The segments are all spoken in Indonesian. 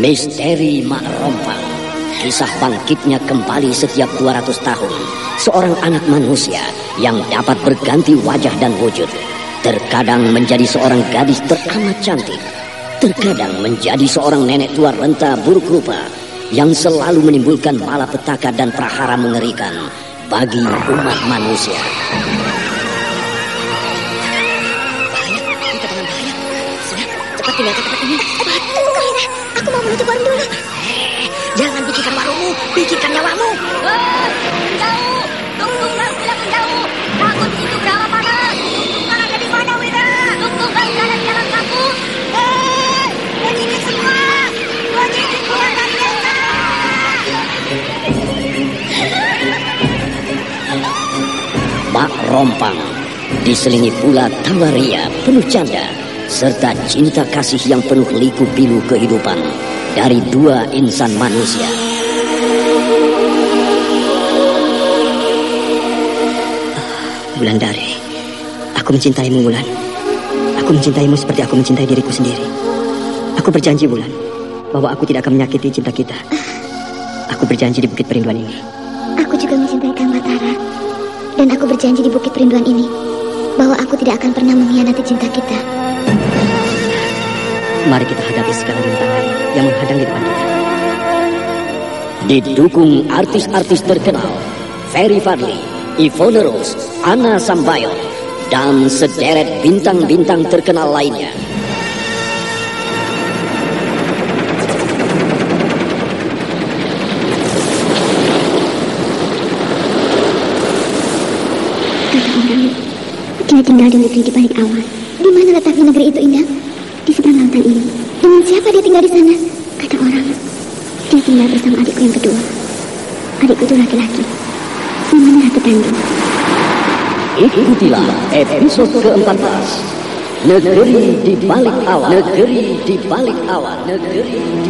Misteri Mak Rompang. Kisah bangkitnya kembali setiap 200 tahun. Seorang anak manusia yang dapat berganti wajah dan wujud. Terkadang menjadi seorang gadis teramat cantik. Terkadang menjadi seorang nenek tua renta buruk rupa Yang selalu menimbulkan malapetaka dan prahara mengerikan Bagi umat manusia. Cepat tinggalkan tempat ini. Cepat. Tunggu. Aku mau menutup warung dulu. Eh, jangan pikirkan warungmu. Pikirkan nyawamu. Menjauh! Tung-tung bang bilang menjauh! Takut itu berapa panas! Ada di mana, Wira? Tung-tung bang jalan jalan kampung! Eh! Begini semua! Begini keluar dari desa! Mak Rompang diselingi pula tawaria penuh canda serta cinta kasih yang penuh liku-pilu kehidupan dari dua insan manusia. Wulandari, aku mencintaimu Wulan. Aku mencintaimu seperti aku mencintai diriku sendiri. Aku berjanji Wulan bahwa aku tidak akan menyakiti cinta kita. Aku berjanji di Bukit Perinduan ini. Aku juga mencintai Kang Batara. Dan aku berjanji di Bukit Perinduan ini bahwa aku tidak akan pernah mengkhianati cinta kita. Mari kita hadapi segala rintangan yang menghadang di depan kita. Didukung artis-artis terkenal Ferry Fadli, Ivone Rose, Anna Sambayon, dan sederet bintang-bintang terkenal lainnya. Orang, dia tinggal di negeri di balik awan. Di mana letaknya negeri itu indah? Di seberang lautan ini. Dengan siapa dia tinggal di sana? Kata orang, dia tinggal bersama adikku yang kedua. Adikku itu laki-laki. Namanya Ratu Tandu. Ikutilah episode ke-14. Negeri di balik awan. Negeri di balik awan. Negeri di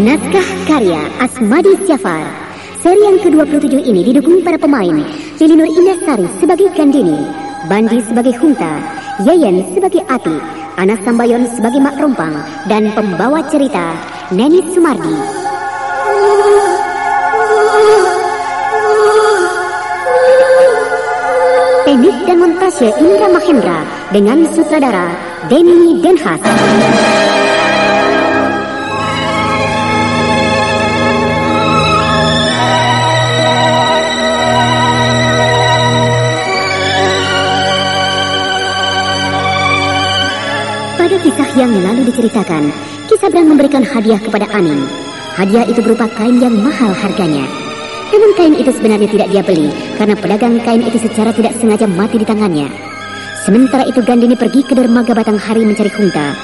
Naskah karya Asmadi Syafar. Seri yang ke-27 ini didukung para pemain Lilinur Indasari sebagai Gandini, Bandi sebagai Hunta, Yeyen sebagai Ati, Anas Sambayon sebagai Mak Rompang, dan pembawa cerita Neni Sumardi. Teknik dan montase Indra Mahendra dengan sutradara Denny Denhas. Yang lalu diceritakan, Kisabran memberikan hadiah kepada Aning. Hadiah itu berupa kain yang mahal harganya. Namun kain itu sebenarnya tidak dia beli karena pedagang kain itu secara tidak sengaja mati di tangannya. Sementara itu Gandini pergi ke dermaga Batanghari mencari Kunta.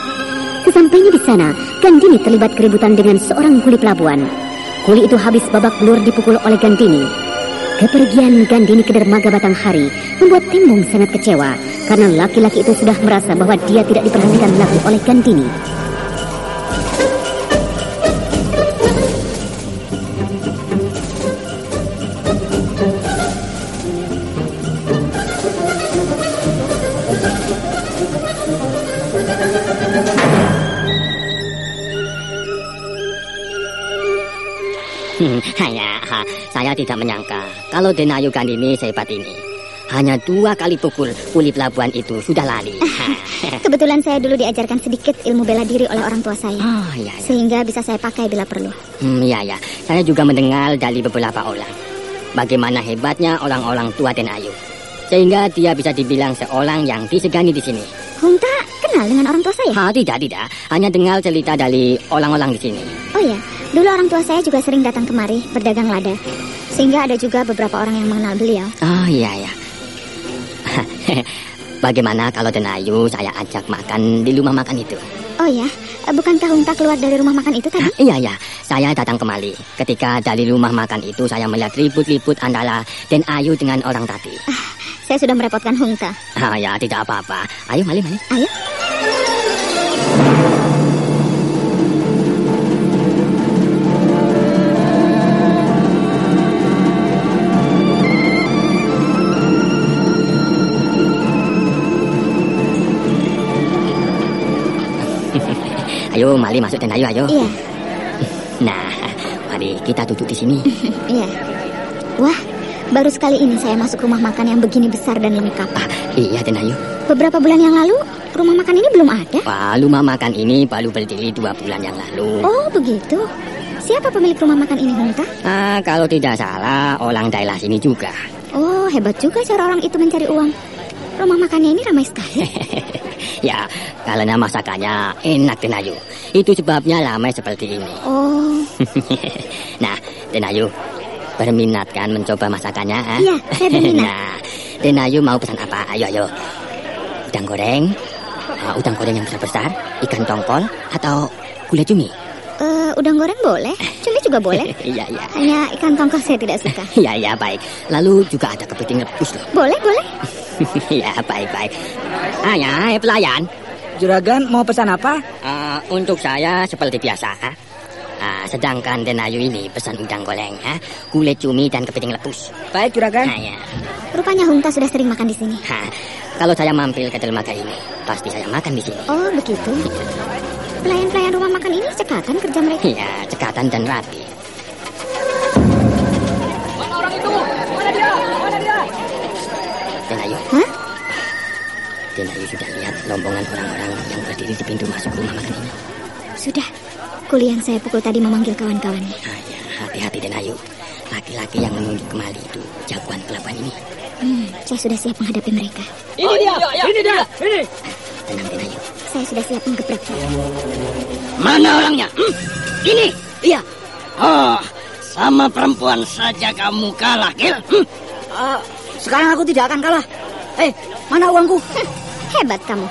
Sesampainya di sana, Gandini terlibat keributan dengan seorang kuli pelabuhan. Kuli itu habis babak belur dipukul oleh Gandini. Kepergian Gandini ke dermaga Batanghari membuat Tembong sangat kecewa karena laki-laki itu sudah merasa bahwa dia tidak diperhatikan lagi oleh Gandini. Hmm, hanya, ha, saya tidak menyangka kalau Denayu Gandini sehebat ini. Hanya dua kali pukul kuli pelabuhan itu sudah lari. Ha. Kebetulan saya dulu diajarkan sedikit ilmu bela diri oleh orang tua saya. Oh, iya, iya. Sehingga bisa saya pakai bila perlu. Hmm, iya, ya. Saya juga mendengar dari beberapa orang. Bagaimana hebatnya orang-orang tua Denayu. Sehingga dia bisa dibilang seorang yang disegani di sini. Hunta kenal dengan orang tua saya? Ha, tidak, tidak. Hanya dengar cerita dari orang-orang di sini. Oh ya, dulu orang tua saya juga sering datang kemari berdagang lada. Sehingga ada juga beberapa orang yang mengenal beliau. Oh, iya, ya. Bagaimana kalau Denayu saya ajak makan di rumah makan itu? Oh ya, bukankah Hunta keluar dari rumah makan itu tadi? Ah, iya, ya. Saya datang kembali. Ketika dari rumah makan itu saya melihat ribut-ribut antara Den Ayu dengan orang tadi. Saya sudah merepotkan Hunta. Ah, ya, tidak apa-apa. Ayo, mali, mali. Ayo. Ayo, mali masuk Den Ayu, ayo. Iya, Nah, mari kita duduk di sini. iya. Wah, baru sekali ini saya masuk rumah makan yang begini besar dan lengkap. Ah, iya, Den Ayu. Beberapa bulan yang lalu, rumah makan ini belum ada. Wah, rumah makan ini baru berdiri dua bulan yang lalu. Oh, begitu. Siapa pemilik rumah makan ini, Hunta? Ah, kalau tidak salah, orang daerah sini juga. Oh, hebat juga cara orang itu mencari uang. Rumah makannya ini ramai sekali. ya, karena masakannya enak Den Ayu. Itu sebabnya ramai seperti ini. Oh, nah, Den Ayu, berminat kan mencoba masakannya? Iya, saya berminat. nah, Den Ayu mau pesan apa? Ayo, ayo. Udang goreng, ah, udang goreng yang besar-besar, ikan tongkol, atau gulai cumi? eh, udang goreng boleh, cumi juga boleh. Iya, iya. Hanya ikan tongkol saya tidak suka. Iya, iya, baik. Lalu juga ada kepiting rebus loh. Boleh, boleh. ya, baik, baik. Ah, ya, pelayan. Juragan mau pesan apa? Ah, untuk saya seperti biasa. ah. Ah, sedangkan Denayu ini pesan udang goreng, ah, gulai cumi dan kepiting rebus. Baik, Juragan. Nah, ya. Rupanya Hunta sudah sering makan di sini. Ha, kalau saya mampir ke dermaga ini, pasti saya makan di sini. Oh, begitu. Pelayan-pelayan rumah makan ini cekatan kerja mereka. Iya, cekatan dan rapi. Denayu, Hah? Denayu sudah lihat rombongan orang-orang yang berdiri di pintu masuk rumah makan ini. Sudah. Kuli yang saya pukul tadi memanggil kawan-kawannya. Ah, ya, hati-hati Denayu. Laki-laki yang menunjuk kemari itu jagoan pelabuhan ini. Hmm, saya sudah siap menghadapi mereka. Ini dia, ini dia, ini. Tenang Denayu. Saya sudah siap menggebraknya. Mana orangnya? Hmm? Ini. Iya. Oh, sama perempuan saja kamu kalah, Gil. Hmm? Ah, sekarang aku tidak akan kalah. Eh, mana uangku? Hm, hebat kamu.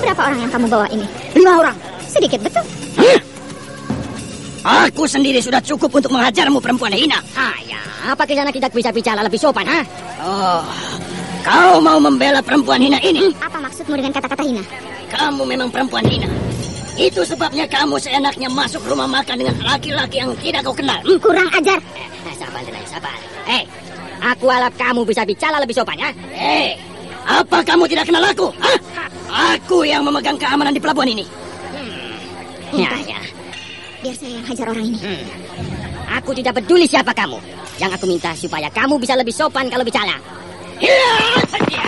Berapa orang yang kamu bawa ini? Lima orang. Sedikit betul. Aku sendiri sudah cukup untuk menghajarmu perempuan hina. Ah, ya. Apa kisahnya kita bisa bicara lebih sopan, ha? Oh, kau mau membela perempuan hina ini? Apa maksudmu dengan kata-kata hina? Kamu memang perempuan hina. Itu sebabnya kamu seenaknya masuk rumah makan dengan laki-laki yang tidak kau kenal. Hmm? Kurang ajar. Eh, sabar, sabar. Eh, aku harap kamu bisa bicara lebih sopan, ya? Eh, apa kamu tidak kenal aku? Hah? Aku yang memegang keamanan di pelabuhan ini. Ya, ya. Biar saya yang hajar orang ini. Hmm. Aku tidak peduli siapa kamu. Yang aku minta supaya kamu bisa lebih sopan kalau bicara. Ya, ya.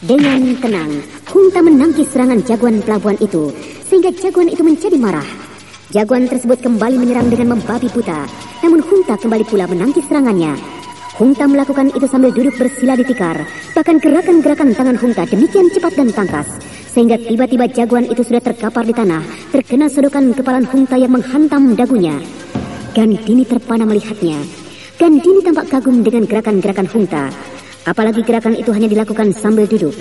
Dengan tenang, Hunta menangkis serangan jagoan pelabuhan itu, sehingga jagoan itu menjadi marah. Jagoan tersebut kembali menyerang dengan membabi buta, namun Hunta kembali pula menangkis serangannya. Hunta melakukan itu sambil duduk bersila di tikar, bahkan gerakan-gerakan tangan Hunta demikian cepat dan tangkas, sehingga tiba-tiba jagoan itu sudah terkapar di tanah, terkena sodokan kepalan Hunta yang menghantam dagunya. Gandini terpana melihatnya. Gandini tampak kagum dengan gerakan-gerakan Hunta. Apalagi gerakan itu hanya dilakukan sambil duduk.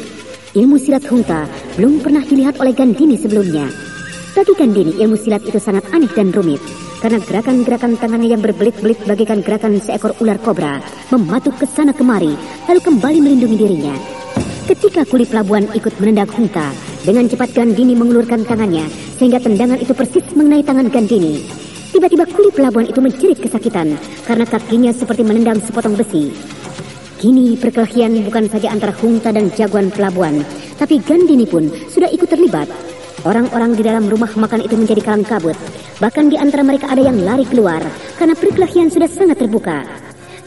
Ilmu silat Hunta belum pernah dilihat oleh Gandini sebelumnya. Bagi Gandini, ilmu silat itu sangat aneh dan rumit. Karena gerakan-gerakan tangannya yang berbelit-belit bagaikan gerakan seekor ular kobra mematuk ke sana kemari, lalu kembali melindungi dirinya. Ketika kuli pelabuhan ikut menendang Hunta, dengan cepat Gandini mengulurkan tangannya sehingga tendangan itu persis mengenai tangan Gandini. Tiba-tiba kuli pelabuhan itu menjerit kesakitan karena kakinya seperti menendang sepotong besi. Kini perkelahian bukan saja antara Hunta dan jagoan pelabuhan, tapi Gandini pun sudah ikut terlibat. Orang-orang di dalam rumah makan itu menjadi kalang kabut. Bahkan di antara mereka ada yang lari keluar karena perkelahian sudah sangat terbuka.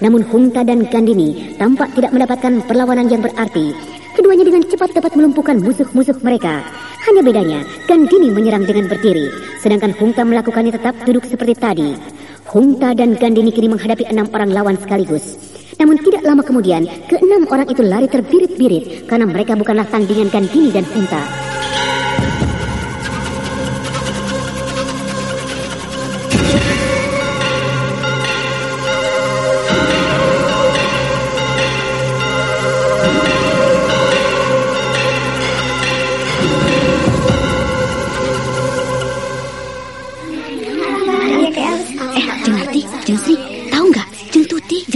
Namun Hunta dan Gandini tampak tidak mendapatkan perlawanan yang berarti. Keduanya dengan cepat dapat melumpuhkan musuh-musuh mereka. Hanya bedanya, Gandini menyerang dengan berdiri, sedangkan Hunta melakukannya tetap duduk seperti tadi. Hunta dan Gandini kini menghadapi enam orang lawan sekaligus. Namun tidak lama kemudian, keenam orang itu lari terbirit-birit karena mereka bukanlah tandingan Gandini dan Hunta.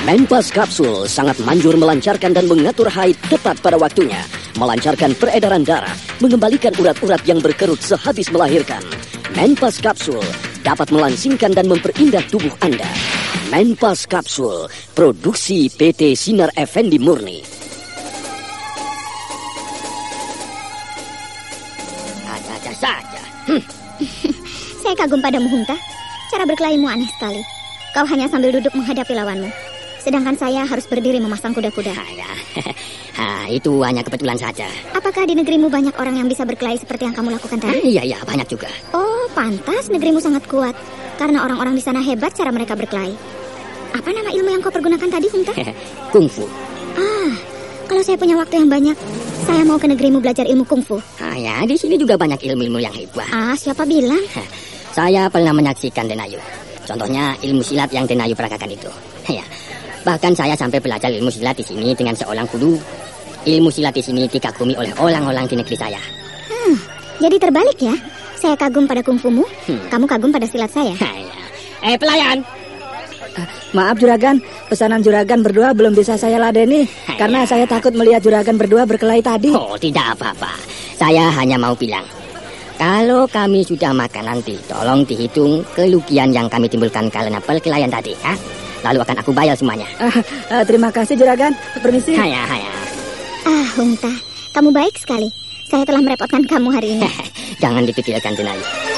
Menpas Kapsul sangat manjur melancarkan dan mengatur haid tepat pada waktunya, melancarkan peredaran darah, mengembalikan urat-urat yang berkerut sehabis melahirkan. Menpas Kapsul dapat melangsingkan dan memperindah tubuh Anda. Menpas Kapsul, produksi PT Sinar Effendi Murni. Saja saja. Hmm. Saya kagum padamu, Hunta. Cara berkelahimu aneh sekali. Kau hanya sambil duduk menghadapi lawanmu. Sedangkan saya harus berdiri memasang kuda-kuda. Ya, ha, itu hanya kebetulan saja. Apakah di negerimu banyak orang yang bisa berkelahi seperti yang kamu lakukan tadi? Iya, iya, banyak juga. Oh, pantas negerimu sangat kuat. Karena orang-orang di sana hebat cara mereka berkelahi. Apa nama ilmu yang kau pergunakan tadi, Hunta? Kungfu. Ah, kalau saya punya waktu yang banyak, saya mau ke negerimu belajar ilmu kungfu. Ah, ya, di sini juga banyak ilmu-ilmu yang hebat. Ah, siapa bilang? Saya pernah menyaksikan Denayu. Contohnya ilmu silat yang Denayu peragakan itu. Ya, bahkan saya sampai belajar ilmu silat di sini dengan seorang guru. Ilmu silat di sini dikagumi oleh orang-orang di negeri saya. Hmm, jadi terbalik ya. Saya kagum pada kungfumu, Hmm. kamu kagum pada silat saya. Ha, ya. Eh, pelayan. Maaf Juragan, pesanan Juragan berdua belum bisa saya ladeni karena saya takut melihat Juragan berdua berkelahi tadi. Oh, tidak apa-apa. Saya hanya mau bilang. Kalau kami sudah makan nanti, tolong dihitung kerugian yang kami timbulkan karena perkelahian tadi. Ha? Lalu akan aku bayar semuanya. Ah, ah, terima kasih Juragan. Permisi. Haya, haya. Ah, Hunta, kamu baik sekali. Saya telah merepotkan kamu hari ini. Jangan dipikirkan, Denayu.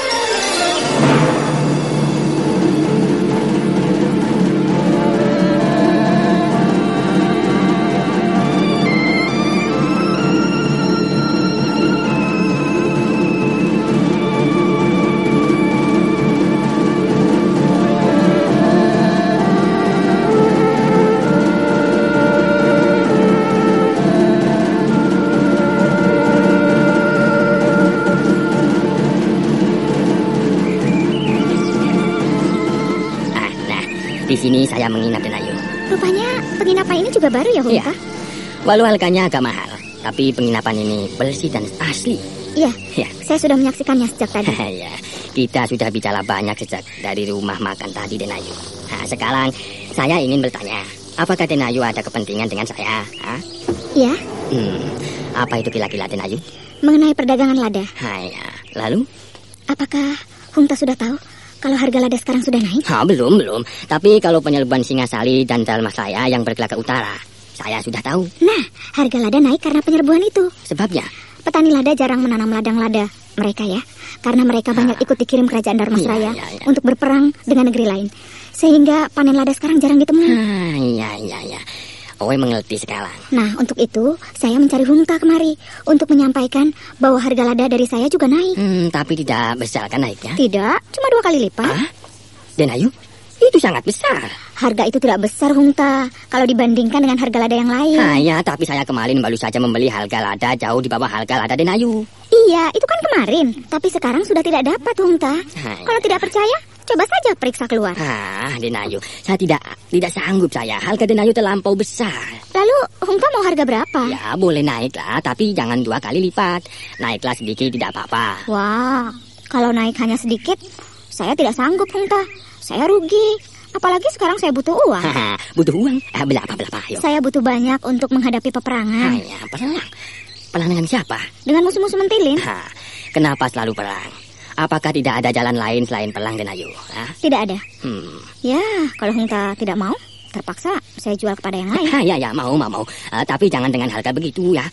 Di sini saya menginap Denayu. Rupanya penginapan ini juga baru ya, Hunta? Iya. Walau harganya agak mahal, tapi penginapan ini bersih dan asli. Iya, Ya. saya sudah menyaksikannya sejak tadi. ya, kita sudah bicara banyak sejak dari rumah makan tadi Denayu. Nah, sekarang saya ingin bertanya, apakah Denayu ada kepentingan dengan saya? Iya, Hmm, apa itu kira-kira Denayu? mengenai perdagangan lada. Hanya, lalu? Apakah Hunta sudah tahu kalau harga lada sekarang sudah naik? Ah, belum, belum. Tapi kalau penyelban Singasari dan Dalma saya yang bergerak ke utara, saya sudah tahu. Nah, harga lada naik karena penyerbuan itu. Sebabnya, Petani lada jarang menanam ladang lada mereka ya, karena mereka banyak ikut dikirim kerajaan Dharmasraya Iya, iya, iya. untuk berperang dengan negeri lain. Sehingga panen lada sekarang jarang ditemui. ah, iya, iya, iya. Owe mengerti sekarang. Nah, untuk itu saya mencari Hunta kemari untuk menyampaikan bahwa harga lada dari saya juga naik. Hmm, tapi tidak besar kan naiknya? Tidak, cuma dua kali lipat. Hah? Den Ayu, itu sangat besar. Harga itu tidak besar, Hunta, kalau dibandingkan dengan harga lada yang lain. Ah, ya, tapi saya kemarin baru saja membeli harga lada jauh di bawah harga lada Den Ayu. Iya, itu kan kemarin. Tapi sekarang sudah tidak dapat, Hunta. Hai. Kalau tidak percaya, coba saja periksa keluar. Ah, Den Ayu, saya tidak tidak sanggup saya. Harga Den Ayu terlampau besar. Lalu, Hunta mau harga berapa? Ya, boleh naik lah, tapi jangan dua kali lipat. Naiklah sedikit tidak apa-apa. Wah, kalau naik hanya sedikit, saya tidak sanggup, Hunta. Saya rugi. Apalagi sekarang saya butuh uang. Butuh uang? Ah, berapa, berapa, ayo. Saya butuh banyak untuk menghadapi peperangan. Ah, ya, perang. Perang dengan siapa? Dengan musuh-musuh mentilin? Hah, kenapa selalu perang? Apakah tidak ada jalan lain selain perang Den Ayu? Hah? Tidak ada. Hmm. Ya, kalau Hunta tidak mau, terpaksa saya jual kepada yang lain. Ah, ya, ya, mau, mau, mau. Ah, tapi jangan dengan harga begitu ya.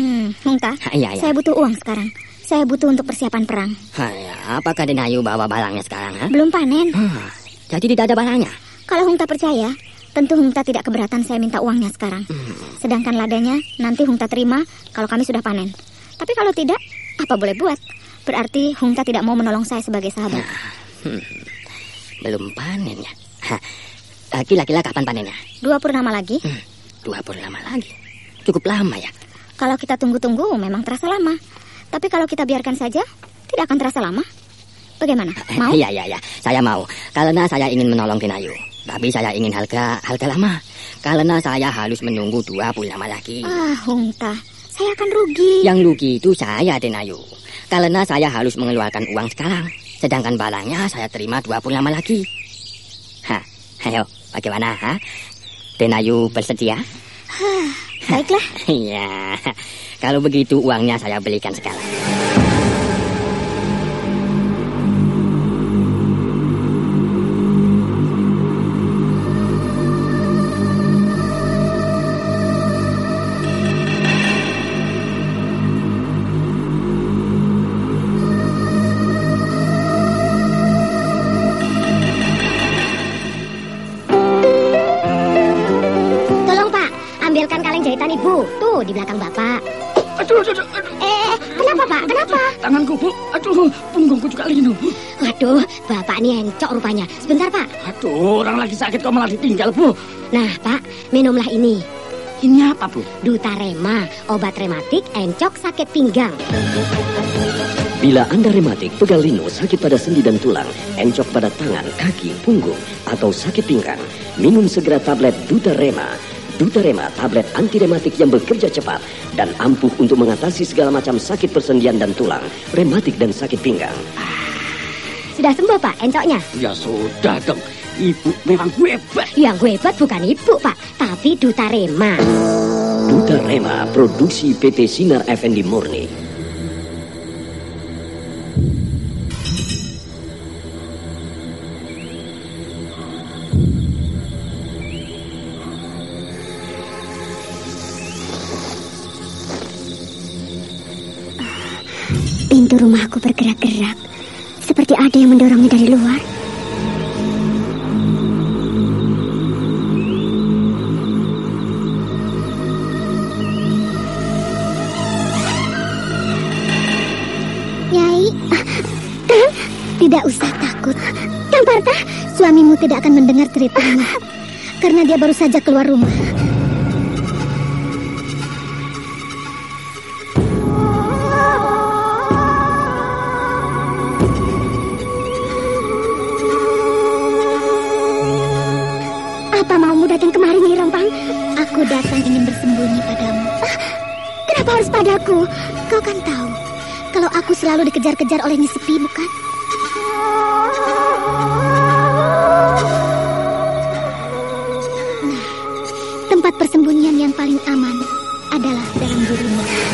Hmm, Ah, iya, iya. saya butuh uang sekarang. Saya butuh untuk persiapan perang. Ya, apakah Den Ayu bawa barangnya sekarang? Ha? Belum panen. Ah, jadi tidak ada barangnya. Kalau Hunta percaya, tentu Hunta tidak keberatan saya minta uangnya sekarang. Sedangkan ladanya nanti Hunta terima kalau kami sudah panen. Tapi kalau tidak, apa boleh buat? Berarti Hunta tidak mau menolong saya sebagai sahabat. Belum panen ya. Ah, Kira-kira kapan panennya? Dua purnama lagi. Hmm, dua purnama lagi. Cukup lama ya. Kalau kita tunggu-tunggu memang terasa lama. Tapi kalau kita biarkan saja, tidak akan terasa lama. Bagaimana? Mau? Iya, iya, iya. Saya mau. Karena saya ingin menolong Den Ayu. Tapi saya ingin harga harga lama. Karena saya harus menunggu dua purnama lagi. Ah, Hunta, saya akan rugi. Yang rugi itu saya, Den Ayu. Karena saya harus mengeluarkan uang sekarang. Sedangkan barangnya saya terima dua puluh lama lagi. Hah, ayo, bagaimana, ha? Den Ayu bersedia? Baiklah. Iya, kalau begitu uangnya saya belikan sekarang. Linu. Waduh, Bapak ini encok rupanya. Sebentar Pak. Aduh, orang lagi sakit kok malah ditinggal, Bu. Nah Pak, minumlah ini. Ini apa, Bu? Dutarema, obat rematik encok sakit pinggang. Bila Anda rematik, pegal linu, sakit pada sendi dan tulang, encok pada tangan, kaki, punggung, atau sakit pinggang, minum segera tablet Dutarema. Dutarema, tablet anti rematik yang bekerja cepat dan ampuh untuk mengatasi segala macam sakit persendian dan tulang, rematik dan sakit pinggang. Sudah sembuh Pak, encoknya? Ya sudah dong. Ibu memang hebat. Yang hebat bukan Ibu Pak, tapi Dutarema. Dutarema, produksi PT Sinar Effendi Murni. Pintu rumahku bergerak-gerak, seperti ada yang mendorongnya dari luar. Nyai, tidak usah takut. Kang Parta, suamimu tidak akan mendengar ceritamu. Karena dia baru saja keluar rumah. Bersembunyi padamu. Ah, kenapa harus padaku? Kau kan tahu, kalau aku selalu dikejar-kejar oleh Nyi Sepi, bukan? Nah, tempat persembunyian yang paling aman adalah dalam dirimu.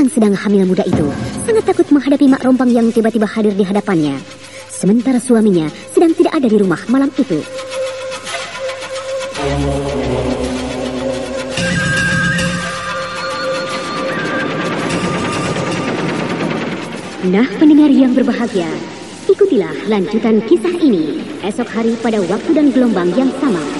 Yang sedang hamil muda itu sangat takut menghadapi Mak Rompang yang tiba-tiba hadir di hadapannya. Sementara suaminya sedang tidak ada di rumah malam itu. Nah pendengar yang berbahagia, ikutilah lanjutan kisah ini esok hari pada waktu dan gelombang yang sama.